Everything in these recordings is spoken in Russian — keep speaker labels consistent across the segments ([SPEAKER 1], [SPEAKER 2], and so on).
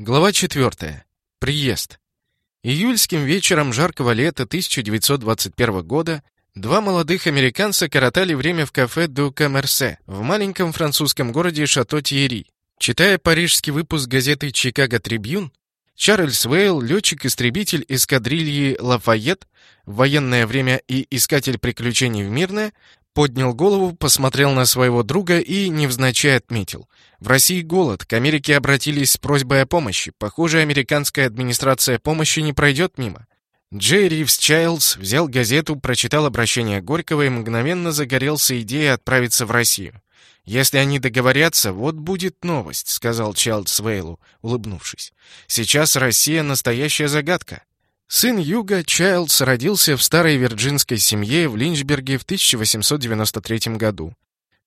[SPEAKER 1] Глава 4. Приезд. Июльским вечером жаркого лета 1921 года два молодых американца коротали время в кафе «Ду Камерсе» в маленьком французском городе Шато-Тьерри. Читая парижский выпуск газеты «Чикаго Трибьюн», Чарльз Вейл, летчик-истребитель эскадрильи «Лафайет» в военное время и искатель приключений в мирное, поднял голову, посмотрел на своего друга и невзначай отметил. В России голод, к Америке обратились с просьбой о помощи. Похоже, американская администрация помощи не пройдет мимо. Джей Ривз Чайлдс взял газету, прочитал обращение Горького и мгновенно загорелся идеей отправиться в Россию. «Если они договорятся, вот будет новость», — сказал Чайлдс Вейлу, улыбнувшись. «Сейчас Россия — настоящая загадка. Сын Юга, Чайлдс, родился в старой вирджинской семье в Линчберге в 1893 году.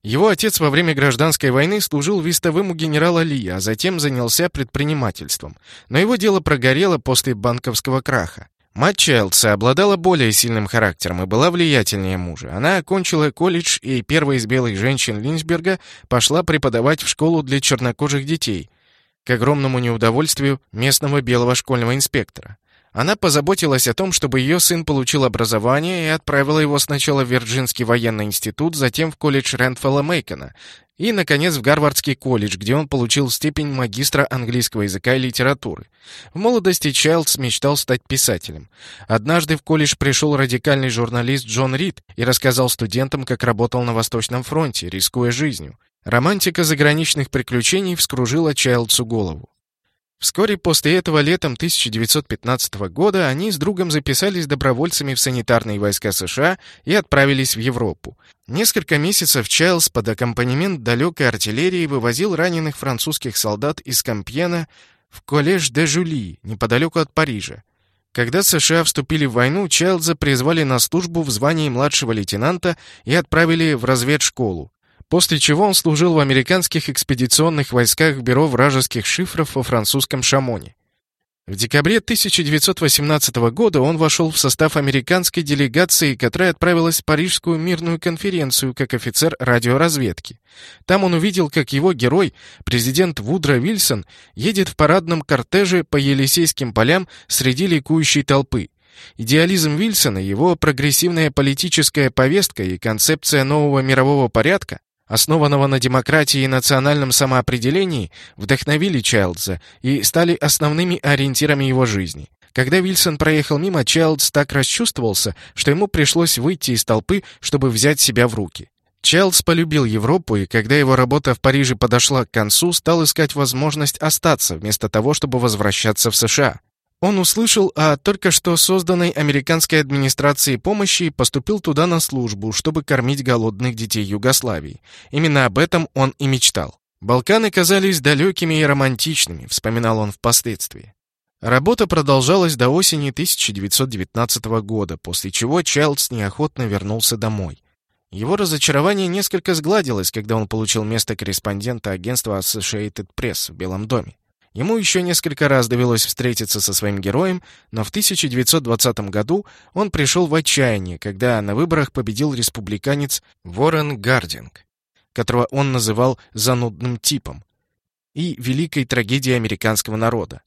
[SPEAKER 1] Его отец во время гражданской войны служил вестовым у генерала Ли, а затем занялся предпринимательством. Но его дело прогорело после банковского краха. Мать Чайлдса обладала более сильным характером и была влиятельнее мужа. Она окончила колледж и первая из белых женщин Линчберга пошла преподавать в школу для чернокожих детей, к огромному неудовольствию местного белого школьного инспектора. Она позаботилась о том, чтобы ее сын получил образование и отправила его сначала в Вирджинский военный институт, затем в колледж Рентфелла Мейкона и, наконец, в Гарвардский колледж, где он получил степень магистра английского языка и литературы. В молодости Чайлдс мечтал стать писателем. Однажды в колледж пришел радикальный журналист Джон Рид и рассказал студентам, как работал на Восточном фронте, рискуя жизнью. Романтика заграничных приключений вскружила Чайлдсу голову. Вскоре после этого летом 1915 года они с другом записались добровольцами в санитарные войска США и отправились в Европу. Несколько месяцев Чайлз под аккомпанемент далекой артиллерии вывозил раненых французских солдат из Кампьена в коллеж де Жули, неподалеку от Парижа. Когда США вступили в войну, Чайлза призвали на службу в звании младшего лейтенанта и отправили в разведшколу после чего он служил в американских экспедиционных войсках Бюро вражеских шифров во французском Шамоне. В декабре 1918 года он вошел в состав американской делегации, которая отправилась в Парижскую мирную конференцию как офицер радиоразведки. Там он увидел, как его герой, президент Вудро Вильсон, едет в парадном кортеже по Елисейским полям среди ликующей толпы. Идеализм Вильсона, его прогрессивная политическая повестка и концепция нового мирового порядка основанного на демократии и национальном самоопределении, вдохновили Чайлдза и стали основными ориентирами его жизни. Когда Вильсон проехал мимо, Чайлдс так расчувствовался, что ему пришлось выйти из толпы, чтобы взять себя в руки. Чайлдс полюбил Европу, и когда его работа в Париже подошла к концу, стал искать возможность остаться, вместо того, чтобы возвращаться в США. Он услышал о только что созданной американской администрации помощи и поступил туда на службу, чтобы кормить голодных детей Югославии. Именно об этом он и мечтал. «Балканы казались далекими и романтичными», — вспоминал он впоследствии. Работа продолжалась до осени 1919 года, после чего Чайлдс неохотно вернулся домой. Его разочарование несколько сгладилось, когда он получил место корреспондента агентства Associated Press в Белом доме. Ему еще несколько раз довелось встретиться со своим героем, но в 1920 году он пришел в отчаяние, когда на выборах победил республиканец Ворен Гардинг, которого он называл «занудным типом» и великой трагедией американского народа.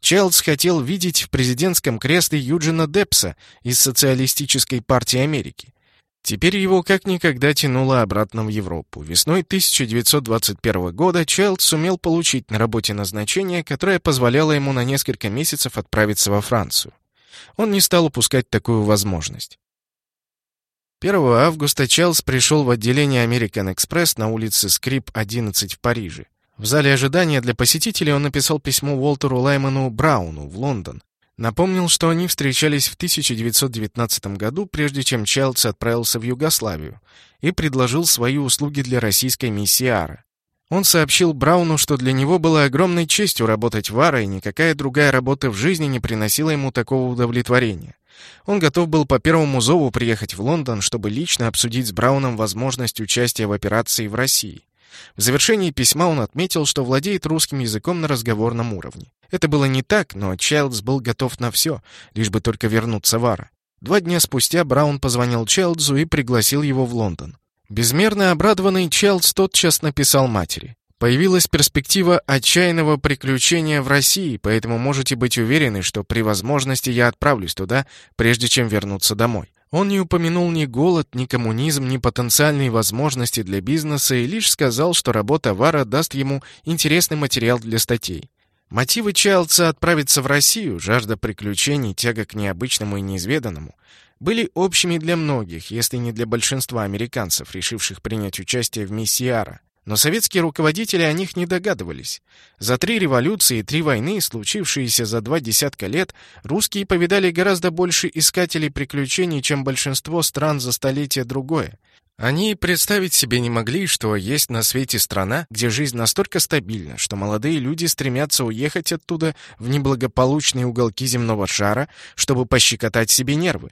[SPEAKER 1] Челдс хотел видеть в президентском кресле Юджина Депса из Социалистической партии Америки. Теперь его как никогда тянуло обратно в Европу. Весной 1921 года Чайлд сумел получить на работе назначение, которое позволяло ему на несколько месяцев отправиться во Францию. Он не стал упускать такую возможность. 1 августа Чайлз пришел в отделение American Express на улице Скрип, 11 в Париже. В зале ожидания для посетителей он написал письмо Уолтеру Лайману Брауну в Лондон, Напомнил, что они встречались в 1919 году, прежде чем Чайлдс отправился в Югославию, и предложил свои услуги для российской миссии Ара. Он сообщил Брауну, что для него было огромной честью работать в Ара, и никакая другая работа в жизни не приносила ему такого удовлетворения. Он готов был по первому зову приехать в Лондон, чтобы лично обсудить с Брауном возможность участия в операции в России. В завершении письма он отметил, что владеет русским языком на разговорном уровне. Это было не так, но Чайлдс был готов на все, лишь бы только вернуться в Ара. Два дня спустя Браун позвонил Чайлдзу и пригласил его в Лондон. Безмерно обрадованный Чайлдс тотчас написал матери. Появилась перспектива отчаянного приключения в России, поэтому можете быть уверены, что при возможности я отправлюсь туда, прежде чем вернуться домой. Он не упомянул ни голод, ни коммунизм, ни потенциальные возможности для бизнеса и лишь сказал, что работа Вара даст ему интересный материал для статей. Мотивы Чайлдса отправиться в Россию, жажда приключений, тяга к необычному и неизведанному, были общими для многих, если не для большинства американцев, решивших принять участие в миссии Ара. Но советские руководители о них не догадывались. За три революции и три войны, случившиеся за два десятка лет, русские повидали гораздо больше искателей приключений, чем большинство стран за столетие другое. Они представить себе не могли, что есть на свете страна, где жизнь настолько стабильна, что молодые люди стремятся уехать оттуда в неблагополучные уголки земного шара, чтобы пощекотать себе нервы.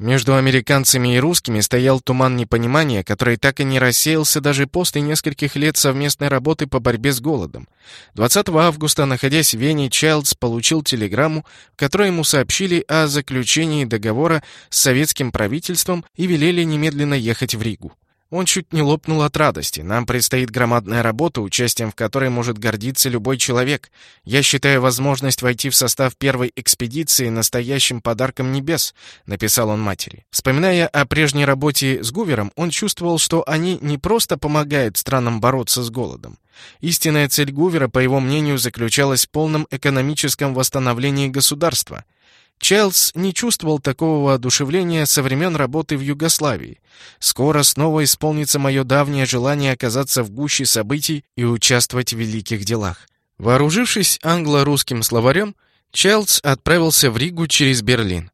[SPEAKER 1] Между американцами и русскими стоял туман непонимания, который так и не рассеялся даже после нескольких лет совместной работы по борьбе с голодом. 20 августа, находясь в Вене, Чайлдс получил телеграмму, в которой ему сообщили о заключении договора с советским правительством и велели немедленно ехать в Ригу. Он чуть не лопнул от радости. Нам предстоит громадная работа, участием в которой может гордиться любой человек. Я считаю возможность войти в состав первой экспедиции настоящим подарком небес, написал он матери. Вспоминая о прежней работе с Гувером, он чувствовал, что они не просто помогают странам бороться с голодом. Истинная цель Гувера, по его мнению, заключалась в полном экономическом восстановлении государства — Чайлдс не чувствовал такого воодушевления со времен работы в Югославии. Скоро снова исполнится мое давнее желание оказаться в гуще событий и участвовать в великих делах. Вооружившись англо-русским словарем, Чайлдс отправился в Ригу через Берлин.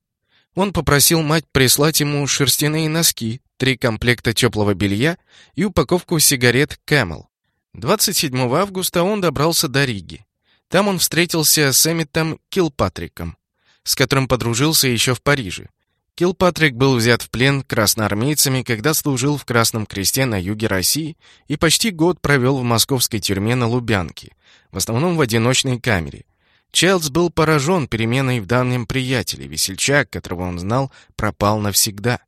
[SPEAKER 1] Он попросил мать прислать ему шерстяные носки, три комплекта теплого белья и упаковку сигарет Camel. 27 августа он добрался до Риги. Там он встретился с Эммитом Килпатриком с которым подружился еще в Париже. Килпатрик был взят в плен красноармейцами, когда служил в Красном Кресте на юге России и почти год провел в московской тюрьме на Лубянке, в основном в одиночной камере. Чайлдс был поражен переменой в данном приятеле. Весельчак, которого он знал, пропал навсегда.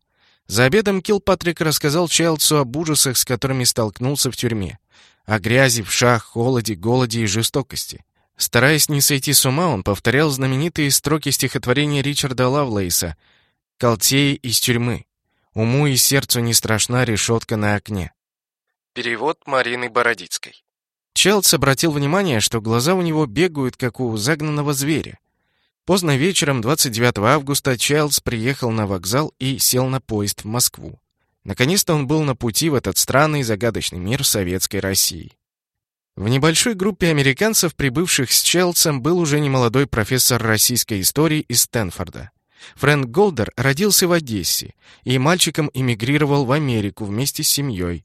[SPEAKER 1] За обедом Килпатрик рассказал Чайлдсу об ужасах, с которыми столкнулся в тюрьме. О грязи, вшах, холоде, голоде и жестокости. Стараясь не сойти с ума, он повторял знаменитые строки стихотворения Ричарда Лавлейса «Колтеи из тюрьмы. Уму и сердцу не страшна решетка на окне». Перевод Марины Бородицкой. Челдс обратил внимание, что глаза у него бегают, как у загнанного зверя. Поздно вечером 29 августа Чайлдс приехал на вокзал и сел на поезд в Москву. Наконец-то он был на пути в этот странный загадочный мир советской России. В небольшой группе американцев, прибывших с Челсом, был уже немолодой профессор российской истории из Стэнфорда. Фрэнк Голдер родился в Одессе и мальчиком эмигрировал в Америку вместе с семьей.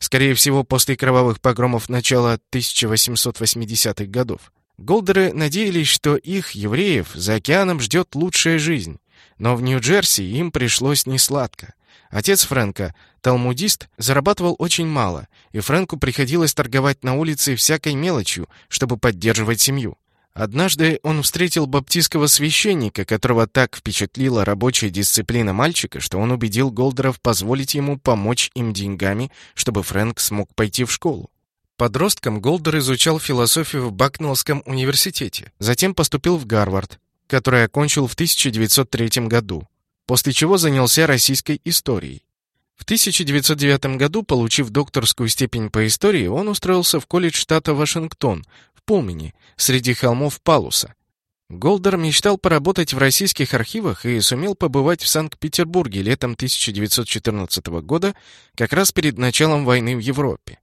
[SPEAKER 1] Скорее всего, после кровавых погромов начала 1880-х годов. Голдеры надеялись, что их, евреев, за океаном ждет лучшая жизнь. Но в Нью-Джерси им пришлось несладко. Отец Фрэнка, талмудист, зарабатывал очень мало, и Фрэнку приходилось торговать на улице всякой мелочью, чтобы поддерживать семью. Однажды он встретил баптистского священника, которого так впечатлила рабочая дисциплина мальчика, что он убедил Голдеров позволить ему помочь им деньгами, чтобы Фрэнк смог пойти в школу. Подростком Голдер изучал философию в Бакнеллском университете, затем поступил в Гарвард, который окончил в 1903 году после чего занялся российской историей. В 1909 году, получив докторскую степень по истории, он устроился в колледж штата Вашингтон, в Пулмине, среди холмов Палуса. Голдер мечтал поработать в российских архивах и сумел побывать в Санкт-Петербурге летом 1914 года, как раз перед началом войны в Европе.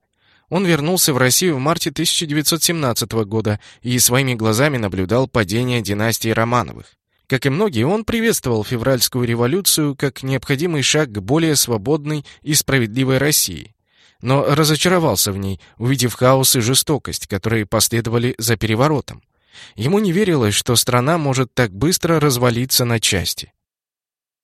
[SPEAKER 1] Он вернулся в Россию в марте 1917 года и своими глазами наблюдал падение династии Романовых. Как и многие, он приветствовал февральскую революцию как необходимый шаг к более свободной и справедливой России, но разочаровался в ней, увидев хаос и жестокость, которые последовали за переворотом. Ему не верилось, что страна может так быстро развалиться на части.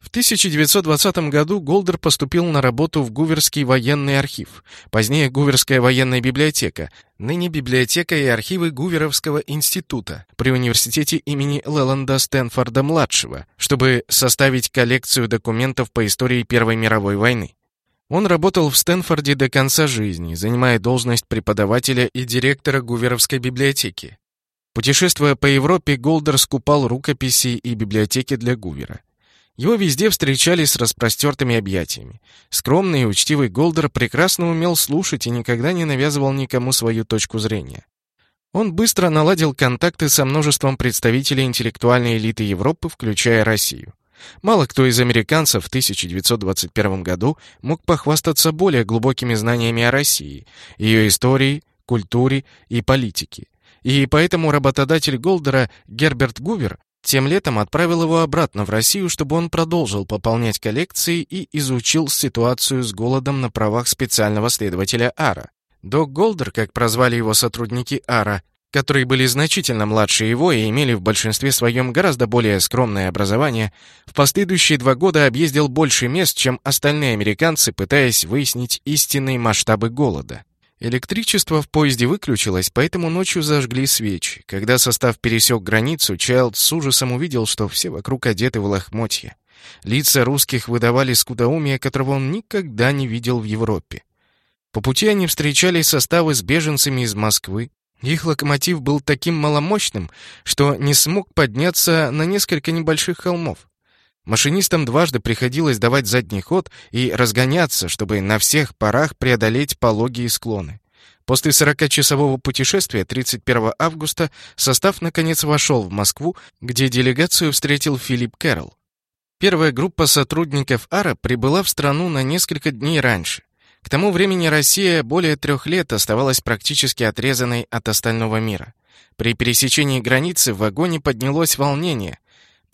[SPEAKER 1] В 1920 году Голдер поступил на работу в Гуверский военный архив, позднее Гуверская военная библиотека, ныне библиотека и архивы Гуверовского института при университете имени Леланда Стэнфорда-младшего, чтобы составить коллекцию документов по истории Первой мировой войны. Он работал в Стэнфорде до конца жизни, занимая должность преподавателя и директора Гуверовской библиотеки. Путешествуя по Европе, Голдер скупал рукописи и библиотеки для Гувера. Его везде встречали с распростертыми объятиями. Скромный и учтивый Голдер прекрасно умел слушать и никогда не навязывал никому свою точку зрения. Он быстро наладил контакты со множеством представителей интеллектуальной элиты Европы, включая Россию. Мало кто из американцев в 1921 году мог похвастаться более глубокими знаниями о России, ее истории, культуре и политике. И поэтому работодатель Голдера Герберт Гувер тем летом отправил его обратно в Россию, чтобы он продолжил пополнять коллекции и изучил ситуацию с голодом на правах специального следователя Ара. Док Голдер, как прозвали его сотрудники Ара, которые были значительно младше его и имели в большинстве своем гораздо более скромное образование, в последующие два года объездил больше мест, чем остальные американцы, пытаясь выяснить истинные масштабы голода. Электричество в поезде выключилось, поэтому ночью зажгли свечи. Когда состав пересек границу, Чайлд с ужасом увидел, что все вокруг одеты в лохмотья. Лица русских выдавали скудоумие, которого он никогда не видел в Европе. По пути они встречали составы с беженцами из Москвы, их локомотив был таким маломощным, что не смог подняться на несколько небольших холмов. Машинистам дважды приходилось давать задний ход и разгоняться, чтобы на всех парах преодолеть пологие склоны. После 40-часового путешествия 31 августа состав наконец вошел в Москву, где делегацию встретил Филипп Кэрролл. Первая группа сотрудников АРА прибыла в страну на несколько дней раньше. К тому времени Россия более трех лет оставалась практически отрезанной от остального мира. При пересечении границы в вагоне поднялось волнение,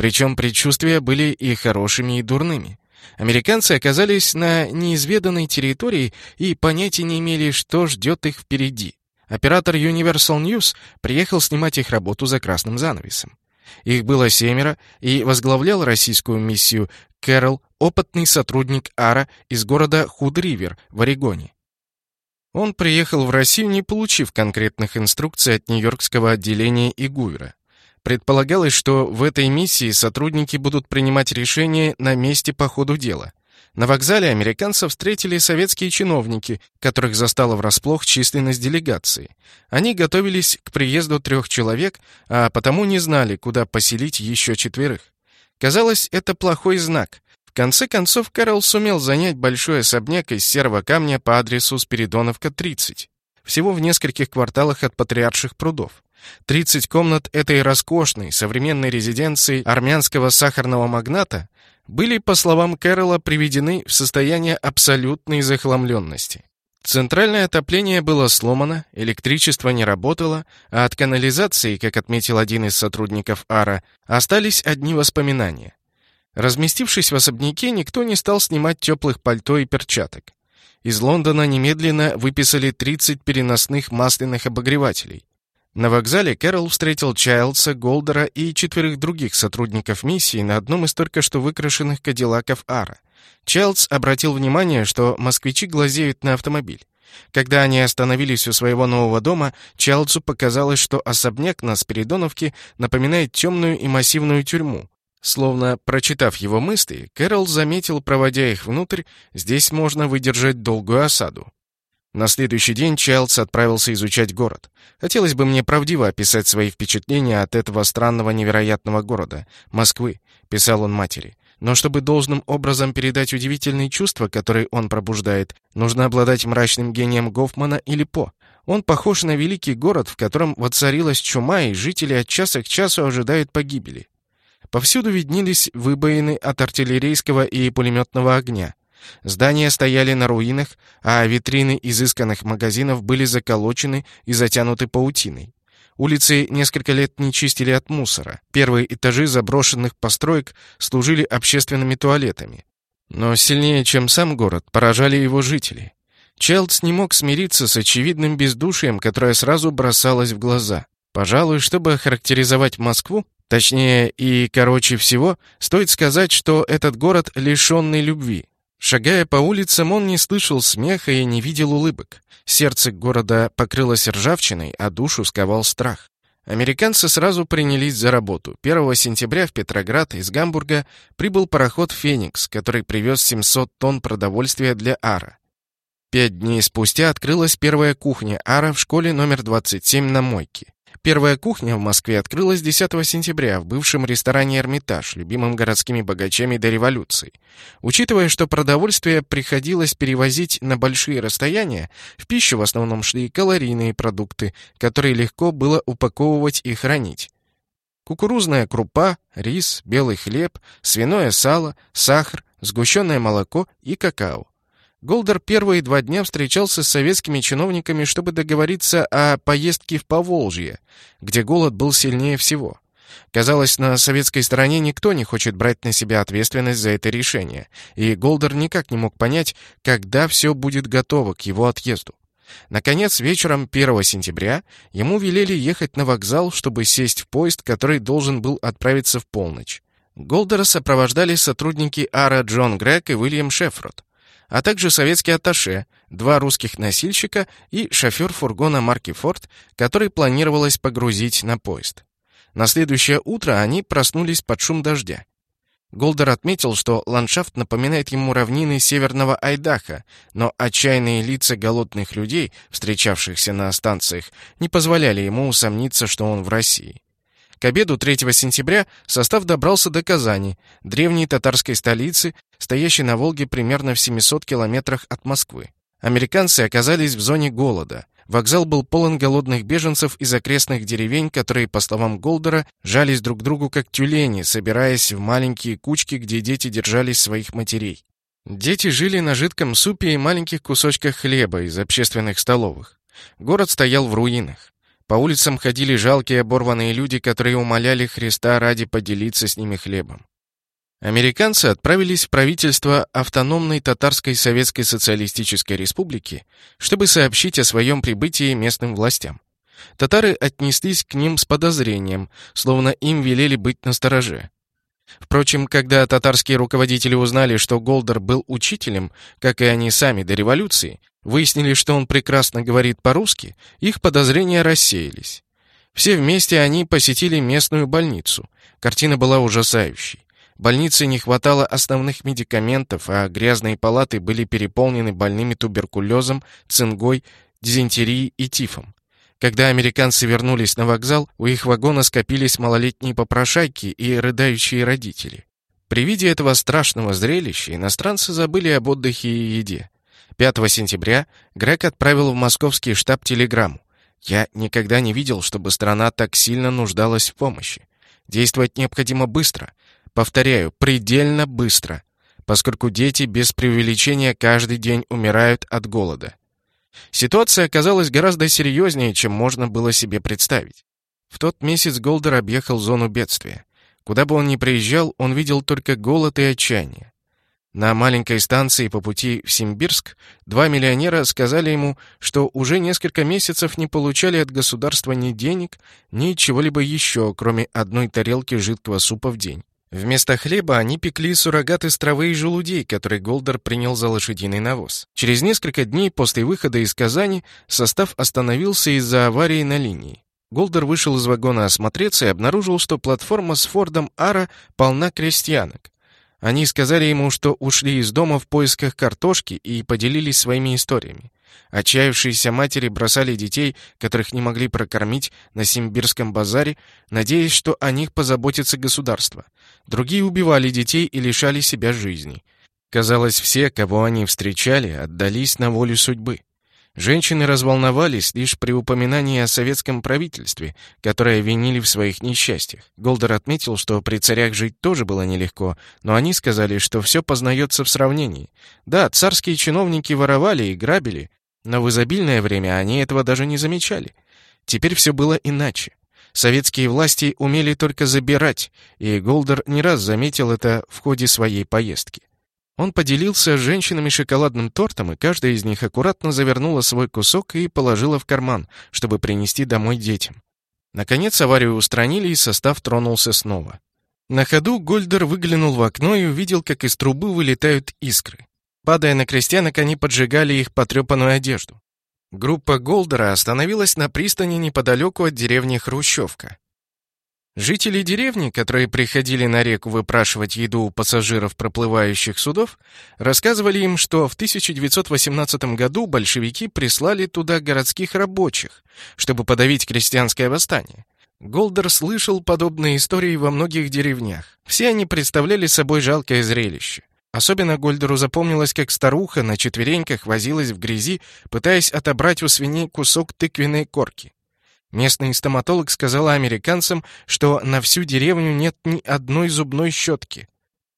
[SPEAKER 1] причем предчувствия были и хорошими, и дурными. Американцы оказались на неизведанной территории и понятия не имели, что ждет их впереди. Оператор Universal News приехал снимать их работу за красным занавесом. Их было семеро, и возглавлял российскую миссию Кэрол, опытный сотрудник АРА из города Худ-Ривер в Орегоне. Он приехал в Россию, не получив конкретных инструкций от Нью-Йоркского отделения и Гувера. Предполагалось, что в этой миссии сотрудники будут принимать решения на месте по ходу дела. На вокзале американцев встретили советские чиновники, которых застала врасплох численность делегации. Они готовились к приезду трех человек, а потому не знали, куда поселить еще четверых. Казалось, это плохой знак. В конце концов, Карл сумел занять большой особняк из серого камня по адресу Спиридоновка, 30. Всего в нескольких кварталах от Патриарших прудов. 30 комнат этой роскошной, современной резиденции армянского сахарного магната были, по словам Кэрролла, приведены в состояние абсолютной захламленности. Центральное отопление было сломано, электричество не работало, а от канализации, как отметил один из сотрудников АРА, остались одни воспоминания. Разместившись в особняке, никто не стал снимать теплых пальто и перчаток. Из Лондона немедленно выписали 30 переносных масляных обогревателей. На вокзале Кэрол встретил Чайлдса, Голдера и четверых других сотрудников миссии на одном из только что выкрашенных кадиллаков Ара. Чайлдс обратил внимание, что москвичи глазеют на автомобиль. Когда они остановились у своего нового дома, Чайлдсу показалось, что особняк на Спиридоновке напоминает темную и массивную тюрьму. Словно прочитав его мысли, Кэрол заметил, проводя их внутрь, здесь можно выдержать долгую осаду. На следующий день Чайлдс отправился изучать город. Хотелось бы мне правдиво описать свои впечатления от этого странного невероятного города, Москвы, писал он матери. Но чтобы должным образом передать удивительные чувства, которые он пробуждает, нужно обладать мрачным гением Гофмана или По. Он похож на великий город, в котором воцарилась чума, и жители от часа к часу ожидают погибели. Повсюду виднелись выбоины от артиллерийского и пулеметного огня. Здания стояли на руинах, а витрины изысканных магазинов были заколочены и затянуты паутиной. Улицы несколько лет не чистили от мусора. Первые этажи заброшенных построек служили общественными туалетами. Но сильнее, чем сам город, поражали его жители. Челдс не мог смириться с очевидным бездушием, которое сразу бросалось в глаза. Пожалуй, чтобы охарактеризовать Москву, точнее и короче всего, стоит сказать, что этот город лишенный любви. Шагая по улицам, он не слышал смеха и не видел улыбок. Сердце города покрылось ржавчиной, а душу сковал страх. Американцы сразу принялись за работу. 1 сентября в Петроград из Гамбурга прибыл пароход «Феникс», который привез 700 тонн продовольствия для Ара. Пять дней спустя открылась первая кухня Ара в школе номер 27 на Мойке. Первая кухня в Москве открылась 10 сентября в бывшем ресторане «Эрмитаж», любимым городскими богачами до революции. Учитывая, что продовольствие приходилось перевозить на большие расстояния, в пищу в основном шли калорийные продукты, которые легко было упаковывать и хранить. Кукурузная крупа, рис, белый хлеб, свиное сало, сахар, сгущенное молоко и какао. Голдер первые два дня встречался с советскими чиновниками, чтобы договориться о поездке в Поволжье, где голод был сильнее всего. Казалось, на советской стороне никто не хочет брать на себя ответственность за это решение, и Голдер никак не мог понять, когда все будет готово к его отъезду. Наконец, вечером 1 сентября ему велели ехать на вокзал, чтобы сесть в поезд, который должен был отправиться в полночь. Голдера сопровождали сотрудники Ара Джон Грег и Уильям Шефрод а также советский атташе, два русских носильщика и шофер фургона марки «Форд», который планировалось погрузить на поезд. На следующее утро они проснулись под шум дождя. Голдер отметил, что ландшафт напоминает ему равнины северного Айдаха, но отчаянные лица голодных людей, встречавшихся на станциях, не позволяли ему усомниться, что он в России. К обеду 3 сентября состав добрался до Казани, древней татарской столицы, стоящей на Волге примерно в 700 километрах от Москвы. Американцы оказались в зоне голода. Вокзал был полон голодных беженцев из окрестных деревень, которые, по словам Голдера, жались друг к другу как тюлени, собираясь в маленькие кучки, где дети держались своих матерей. Дети жили на жидком супе и маленьких кусочках хлеба из общественных столовых. Город стоял в руинах. По улицам ходили жалкие оборванные люди, которые умоляли Христа ради поделиться с ними хлебом. Американцы отправились в правительство автономной Татарской Советской Социалистической Республики, чтобы сообщить о своем прибытии местным властям. Татары отнеслись к ним с подозрением, словно им велели быть настороже. Впрочем, когда татарские руководители узнали, что Голдер был учителем, как и они сами до революции, выяснили, что он прекрасно говорит по-русски, их подозрения рассеялись. Все вместе они посетили местную больницу. Картина была ужасающей. Больнице не хватало основных медикаментов, а грязные палаты были переполнены больными туберкулезом, цингой, дизентерией и тифом. Когда американцы вернулись на вокзал, у их вагона скопились малолетние попрошайки и рыдающие родители. При виде этого страшного зрелища иностранцы забыли об отдыхе и еде. 5 сентября Грег отправил в московский штаб телеграмму. «Я никогда не видел, чтобы страна так сильно нуждалась в помощи. Действовать необходимо быстро. Повторяю, предельно быстро, поскольку дети без преувеличения каждый день умирают от голода. Ситуация оказалась гораздо серьезнее, чем можно было себе представить. В тот месяц Голдер объехал зону бедствия. Куда бы он ни приезжал, он видел только голод и отчаяние. На маленькой станции по пути в Симбирск два милиционера сказали ему, что уже несколько месяцев не получали от государства ни денег, ни чего-либо еще, кроме одной тарелки жидкого супа в день. Вместо хлеба они пекли суррогат из травы и желудей, который Голдер принял за лошадиный навоз. Через несколько дней после выхода из Казани состав остановился из-за аварии на линии. Голдер вышел из вагона осмотреться и обнаружил, что платформа с Фордом Ара полна крестьянок. Они сказали ему, что ушли из дома в поисках картошки и поделились своими историями. Отчаявшиеся матери бросали детей, которых не могли прокормить, на Симбирском базаре, надеясь, что о них позаботится государство. Другие убивали детей и лишали себя жизни. Казалось, все, кого они встречали, отдались на волю судьбы. Женщины разволновались лишь при упоминании о советском правительстве, которое винили в своих несчастьях. Голдер отметил, что при царях жить тоже было нелегко, но они сказали, что все познается в сравнении. Да, царские чиновники воровали и грабили, но в изобильное время они этого даже не замечали. Теперь все было иначе. Советские власти умели только забирать, и Голдер не раз заметил это в ходе своей поездки. Он поделился с женщинами шоколадным тортом, и каждая из них аккуратно завернула свой кусок и положила в карман, чтобы принести домой детям. Наконец аварию устранили, и состав тронулся снова. На ходу Гольдер выглянул в окно и увидел, как из трубы вылетают искры. Падая на крестьянок, они поджигали их потрепанную одежду. Группа Голдера остановилась на пристани неподалеку от деревни Хрущевка. Жители деревни, которые приходили на реку выпрашивать еду у пассажиров проплывающих судов, рассказывали им, что в 1918 году большевики прислали туда городских рабочих, чтобы подавить крестьянское восстание. Голдер слышал подобные истории во многих деревнях. Все они представляли собой жалкое зрелище. Особенно Гольдеру запомнилось, как старуха на четвереньках возилась в грязи, пытаясь отобрать у свиней кусок тыквенной корки. Местный стоматолог сказал американцам, что на всю деревню нет ни одной зубной щетки.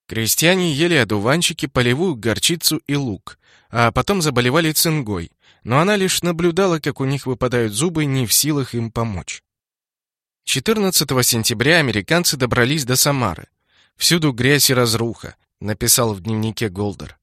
[SPEAKER 1] Крестьяне ели одуванчики, полевую горчицу и лук, а потом заболевали цингой, но она лишь наблюдала, как у них выпадают зубы, не в силах им помочь. 14 сентября американцы добрались до Самары. Всюду грязь и разруха, написал в дневнике Голдер.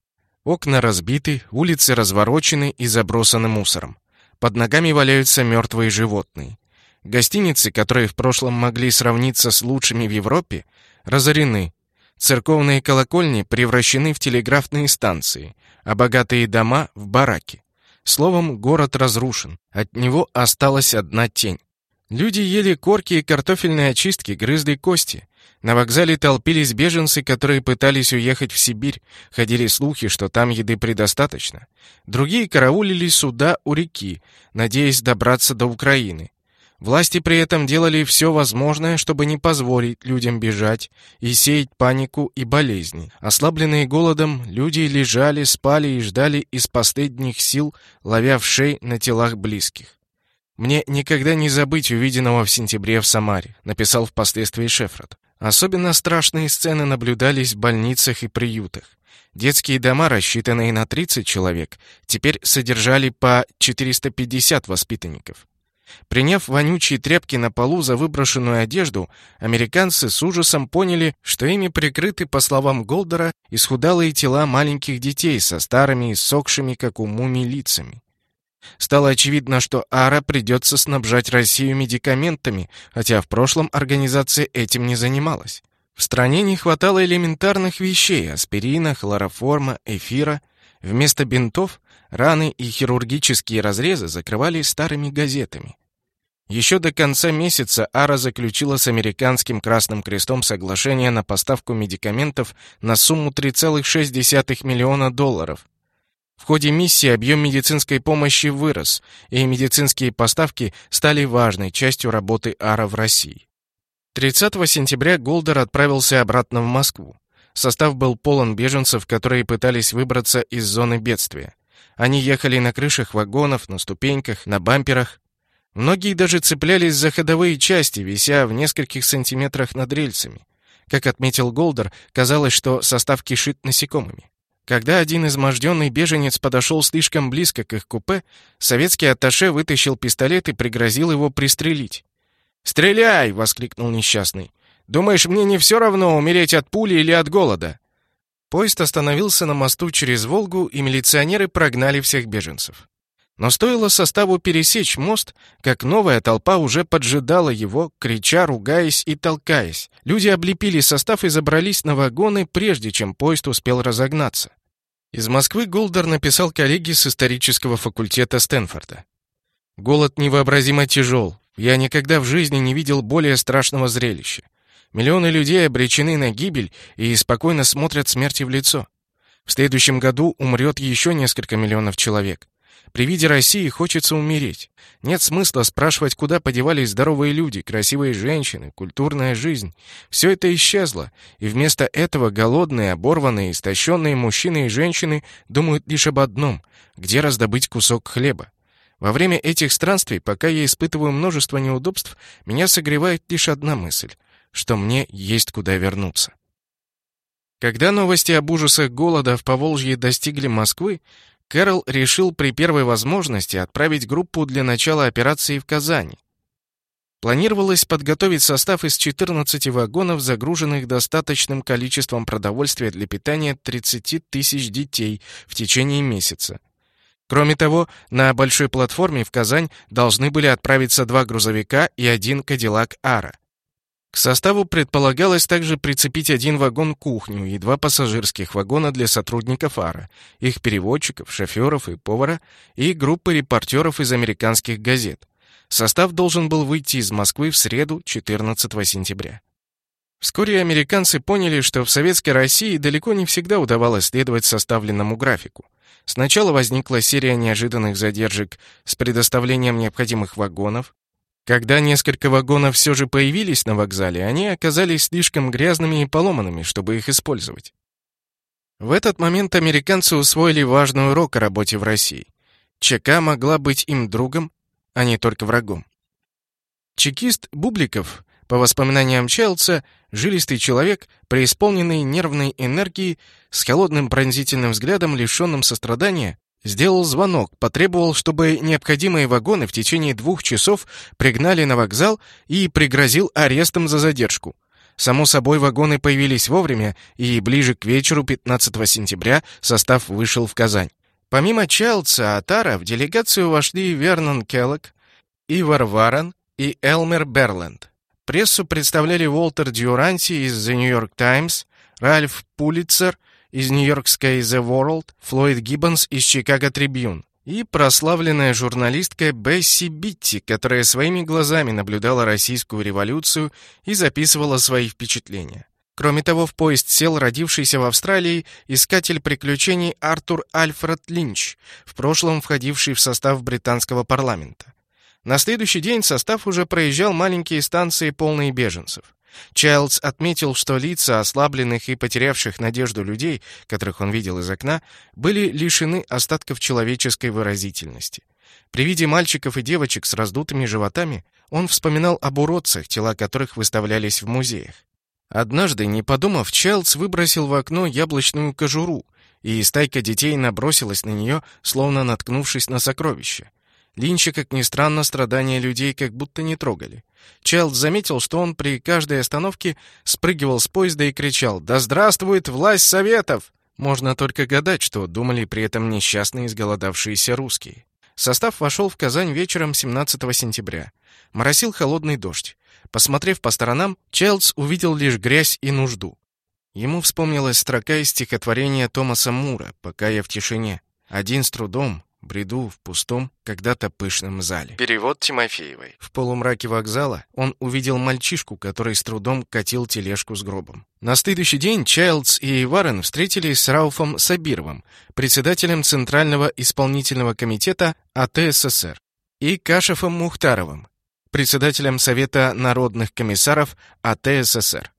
[SPEAKER 1] Окна разбиты, улицы разворочены и забросаны мусором. Под ногами валяются мертвые животные. Гостиницы, которые в прошлом могли сравниться с лучшими в Европе, разорены. Церковные колокольни превращены в телеграфные станции, а богатые дома — в бараки. Словом, город разрушен. От него осталась одна тень. Люди ели корки и картофельные очистки, грызли кости. На вокзале толпились беженцы, которые пытались уехать в Сибирь. Ходили слухи, что там еды предостаточно. Другие караулили суда у реки, надеясь добраться до Украины. Власти при этом делали все возможное, чтобы не позволить людям бежать и сеять панику и болезни. Ослабленные голодом, люди лежали, спали и ждали из последних сил, ловя в шей на телах близких. «Мне никогда не забыть увиденного в сентябре в Самаре», написал впоследствии Шефрод. Особенно страшные сцены наблюдались в больницах и приютах. Детские дома, рассчитанные на 30 человек, теперь содержали по 450 воспитанников. Приняв вонючие тряпки на полу за выброшенную одежду, американцы с ужасом поняли, что ими прикрыты, по словам Голдера, исхудалые тела маленьких детей со старыми и сохшими, как у мумий, лицами. Стало очевидно, что АРА придется снабжать Россию медикаментами, хотя в прошлом организация этим не занималась. В стране не хватало элементарных вещей – аспирина, хлороформа, эфира. Вместо бинтов раны и хирургические разрезы закрывали старыми газетами. Еще до конца месяца Ара заключила с американским Красным Крестом соглашение на поставку медикаментов на сумму 3,6 миллиона долларов. В ходе миссии объем медицинской помощи вырос, и медицинские поставки стали важной частью работы Ара в России. 30 сентября Голдер отправился обратно в Москву. Состав был полон беженцев, которые пытались выбраться из зоны бедствия. Они ехали на крышах вагонов, на ступеньках, на бамперах, Многие даже цеплялись за ходовые части, вися в нескольких сантиметрах над рельсами. Как отметил Голдер, казалось, что состав кишит насекомыми. Когда один изможденный беженец подошел слишком близко к их купе, советский атташе вытащил пистолет и пригрозил его пристрелить. «Стреляй!» — воскликнул несчастный. «Думаешь, мне не все равно, умереть от пули или от голода?» Поезд остановился на мосту через Волгу, и милиционеры прогнали всех беженцев. Но стоило составу пересечь мост, как новая толпа уже поджидала его, крича, ругаясь и толкаясь. Люди облепили состав и забрались на вагоны, прежде чем поезд успел разогнаться. Из Москвы Голдер написал коллеге с исторического факультета Стэнфорда. «Голод невообразимо тяжел. Я никогда в жизни не видел более страшного зрелища. Миллионы людей обречены на гибель и спокойно смотрят смерти в лицо. В следующем году умрет еще несколько миллионов человек. При виде России хочется умереть. Нет смысла спрашивать, куда подевались здоровые люди, красивые женщины, культурная жизнь. Все это исчезло, и вместо этого голодные, оборванные, истощенные мужчины и женщины думают лишь об одном — где раздобыть кусок хлеба. Во время этих странствий, пока я испытываю множество неудобств, меня согревает лишь одна мысль — что мне есть куда вернуться. Когда новости об ужасах голода в Поволжье достигли Москвы, Кэрол решил при первой возможности отправить группу для начала операции в Казани. Планировалось подготовить состав из 14 вагонов, загруженных достаточным количеством продовольствия для питания 30 тысяч детей в течение месяца. Кроме того, на большой платформе в Казань должны были отправиться два грузовика и один Кадиллак Ара. К составу предполагалось также прицепить один вагон-кухню и два пассажирских вагона для сотрудников АРА, их переводчиков, шоферов и повара, и группы репортеров из американских газет. Состав должен был выйти из Москвы в среду, 14 сентября. Вскоре американцы поняли, что в Советской России далеко не всегда удавалось следовать составленному графику. Сначала возникла серия неожиданных задержек с предоставлением необходимых вагонов, когда несколько вагонов все же появились на вокзале, они оказались слишком грязными и поломанными, чтобы их использовать. В этот момент американцы усвоили важный урок о работе в России. ЧК могла быть им другом, а не только врагом. Чекист Бубликов, по воспоминаниям Чайлдса, жилистый человек, преисполненный нервной энергии, с холодным пронзительным взглядом, лишенным сострадания, Сделал звонок, потребовал, чтобы необходимые вагоны в течение двух часов пригнали на вокзал и пригрозил арестом за задержку. Само собой, вагоны появились вовремя, и ближе к вечеру 15 сентября состав вышел в Казань. Помимо Чайлдса Атара в делегацию вошли Вернон Келлок, Ивар Варен и Элмер Берленд. Прессу представляли Уолтер Дюранти из The New York Times, Ральф Пулитцер — из нью-йоркской The World, Флойд Гиббонс из Chicago Tribune и прославленная журналистка Бесси Битти, которая своими глазами наблюдала российскую революцию и записывала свои впечатления. Кроме того, в поезд сел родившийся в Австралии искатель приключений Артур Альфред Линч, в прошлом входивший в состав британского парламента. На следующий день состав уже проезжал маленькие станции, полные беженцев. Чайлдс отметил, что лица ослабленных и потерявших надежду людей, которых он видел из окна, были лишены остатков человеческой выразительности. При виде мальчиков и девочек с раздутыми животами он вспоминал об уродцах, тела которых выставлялись в музеях. Однажды, не подумав, Чайлдс выбросил в окно яблочную кожуру, и стайка детей набросилась на нее, словно наткнувшись на сокровище. Линча, как ни странно, страдания людей как будто не трогали. Чайлд заметил, что он при каждой остановке спрыгивал с поезда и кричал «Да здравствует власть Советов!» Можно только гадать, что думали при этом несчастные изголодавшиеся русские. Состав вошел в Казань вечером 17 сентября. Моросил холодный дождь. Посмотрев по сторонам, Чайлдс увидел лишь грязь и нужду. Ему вспомнилась строка из стихотворения Томаса Мура «Пока я в тишине». Один с трудом, бреду в пустом, когда-то пышном зале.
[SPEAKER 2] Перевод Тимофеевой.
[SPEAKER 1] В полумраке вокзала он увидел мальчишку, который с трудом катил тележку с гробом. На следующий день Чайлдс и Варен встретились с Рауфом Сабировым, председателем Центрального исполнительного комитета АТ СССР, и Кашефом Мухтаровым, председателем Совета народных комиссаров АТ СССР.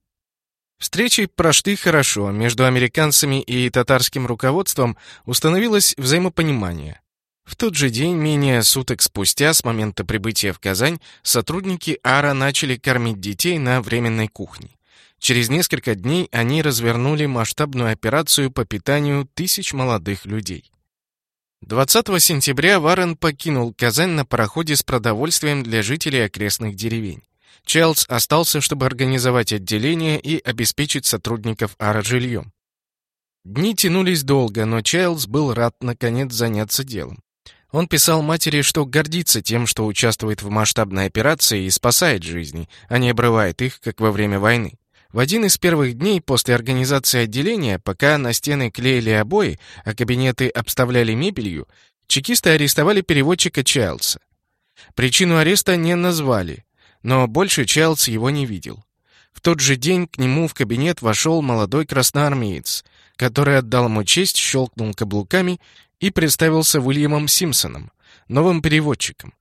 [SPEAKER 1] Встречи прошли хорошо, между американцами и татарским руководством установилось взаимопонимание. В тот же день, менее суток спустя, с момента прибытия в Казань, сотрудники АРА начали кормить детей на временной кухне. Через несколько дней они развернули масштабную операцию по питанию тысяч молодых людей. 20 сентября Варен покинул Казань на пароходе с продовольствием для жителей окрестных деревень. Челс остался, чтобы организовать отделение и обеспечить сотрудников АРА жильем. Дни тянулись долго, но Чайлз был рад наконец заняться делом. Он писал матери, что гордится тем, что участвует в масштабной операции и спасает жизни, а не обрывает их, как во время войны. В один из первых дней после организации отделения, пока на стены клеили обои, а кабинеты обставляли мебелью, чекисты арестовали переводчика Чайлдса. Причину ареста не назвали, но больше Чайлдс его не видел. В тот же день к нему в кабинет вошел молодой красноармеец, который отдал ему честь, щелкнул каблуками и представился Уильямом Симпсоном, новым переводчиком.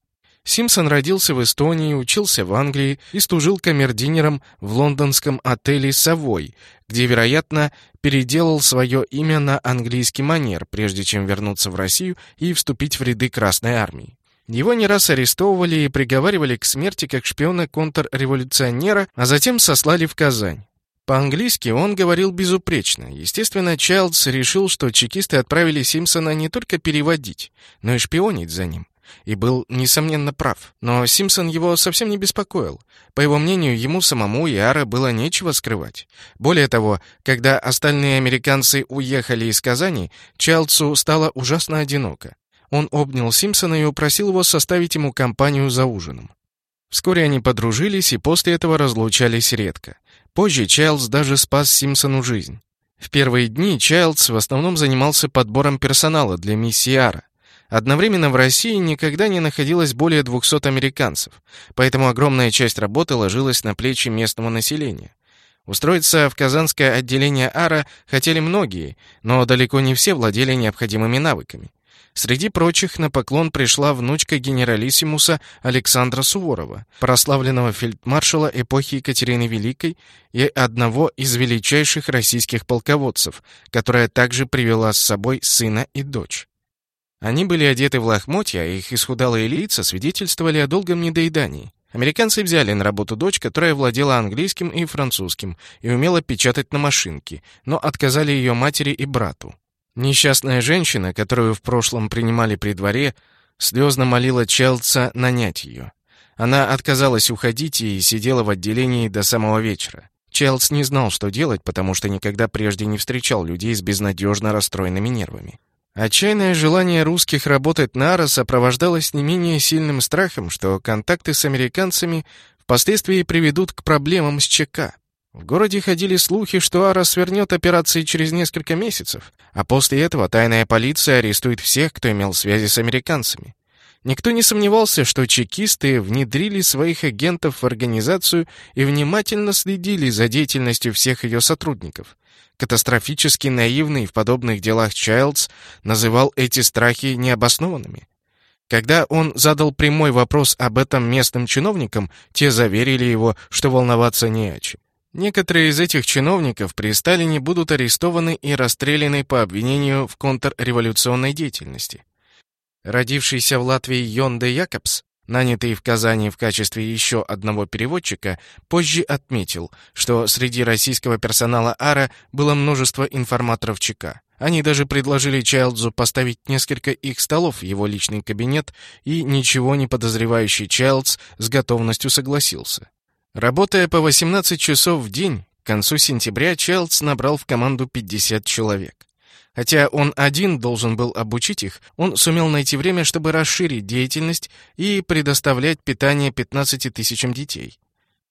[SPEAKER 1] Симпсон родился в Эстонии, учился в Англии и служил камердинером в лондонском отеле «Совой», где, вероятно, переделал свое имя на английский манер, прежде чем вернуться в Россию и вступить в ряды Красной Армии. Его не раз арестовывали и приговаривали к смерти как шпиона-контрреволюционера, а затем сослали в Казань. По-английски он говорил безупречно. Естественно, Чайлдс решил, что чекисты отправили Симпсона не только переводить, но и шпионить за ним. И был, несомненно, прав. Но Симпсон его совсем не беспокоил. По его мнению, ему самому и Ара было нечего скрывать. Более того, когда остальные американцы уехали из Казани, Чайлдсу стало ужасно одиноко. Он обнял Симпсона и упросил его составить ему компанию за ужином. Вскоре они подружились и после этого разлучались редко. Позже Чайлдс даже спас Симпсону жизнь. В первые дни Чайлдс в основном занимался подбором персонала для миссии Ара. Одновременно в России никогда не находилось более 200 американцев, поэтому огромная часть работы ложилась на плечи местного населения. Устроиться в казанское отделение АРА хотели многие, но далеко не все владели необходимыми навыками. Среди прочих на поклон пришла внучка генералиссимуса Александра Суворова, прославленного фельдмаршала эпохи Екатерины Великой и одного из величайших российских полководцев, которая также привела с собой сына и дочь. Они были одеты в лохмотья, их исхудалые лица свидетельствовали о долгом недоедании. Американцы взяли на работу дочь, которая владела английским и французским и умела печатать на машинке, но отказали ее матери и брату. Несчастная женщина, которую в прошлом принимали при дворе, слезно молила Челца нанять ее. Она отказалась уходить и сидела в отделении до самого вечера. Челс не знал, что делать, потому что никогда прежде не встречал людей с безнадежно расстроенными нервами. Отчаянное желание русских работать на Ара сопровождалось не менее сильным страхом, что контакты с американцами впоследствии приведут к проблемам с ЧК. В городе ходили слухи, что Ара свернет операции через несколько месяцев, а после этого тайная полиция арестует всех, кто имел связи с американцами. Никто не сомневался, что чекисты внедрили своих агентов в организацию и внимательно следили за деятельностью всех ее сотрудников. Катастрофически наивный в подобных делах Чайлдс называл эти страхи необоснованными. Когда он задал прямой вопрос об этом местным чиновникам, те заверили его, что волноваться не о чем. Некоторые из этих чиновников при Сталине будут арестованы и расстреляны по обвинению в контрреволюционной деятельности. Родившийся в Латвии Йон де Якобс, нанятый в Казани в качестве еще одного переводчика, позже отметил, что среди российского персонала АРА было множество информаторов ЧК. Они даже предложили Чайлдзу поставить несколько их столов в его личный кабинет, и ничего не подозревающий Чайлдз с готовностью согласился. Работая по 18 часов в день, к концу сентября Челдс набрал в команду 50 человек. Хотя он один должен был обучить их, он сумел найти время, чтобы расширить деятельность и предоставлять питание 15 тысячам детей.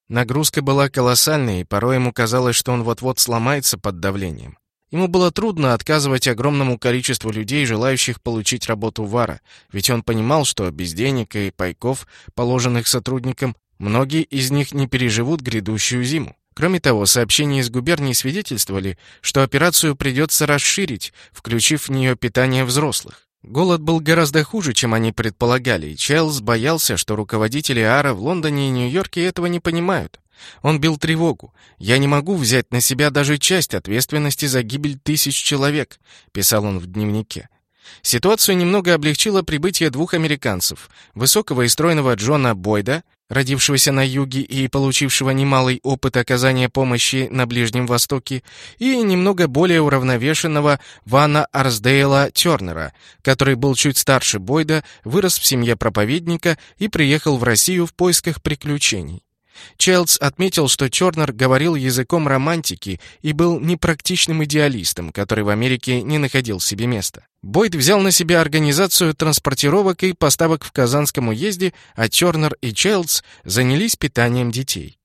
[SPEAKER 1] Нагрузка была колоссальной, и порой ему казалось, что он вот-вот сломается под давлением. Ему было трудно отказывать огромному количеству людей, желающих получить работу Вара, ведь он понимал, что без денег и пайков, положенных сотрудникам, Многие из них не переживут грядущую зиму. Кроме того, сообщения из губернии свидетельствовали, что операцию придется расширить, включив в нее питание взрослых. Голод был гораздо хуже, чем они предполагали, и Чайлз боялся, что руководители АРА в Лондоне и Нью-Йорке этого не понимают. Он бил тревогу. «Я не могу взять на себя даже часть ответственности за гибель тысяч человек», — писал он в дневнике. Ситуацию немного облегчило прибытие двух американцев, высокого и стройного Джона Бойда родившегося на юге и получившего немалый опыт оказания помощи на Ближнем Востоке, и немного более уравновешенного Вана Арсдейла Тернера, который был чуть старше Бойда, вырос в семье проповедника и приехал в Россию в поисках приключений. Челдс отметил, что Чернер говорил языком романтики и был непрактичным идеалистом, который в Америке не находил себе места. Бойд взял на себя организацию транспортировок и поставок в Казанском уезде, а Чернер и Челдс занялись питанием детей.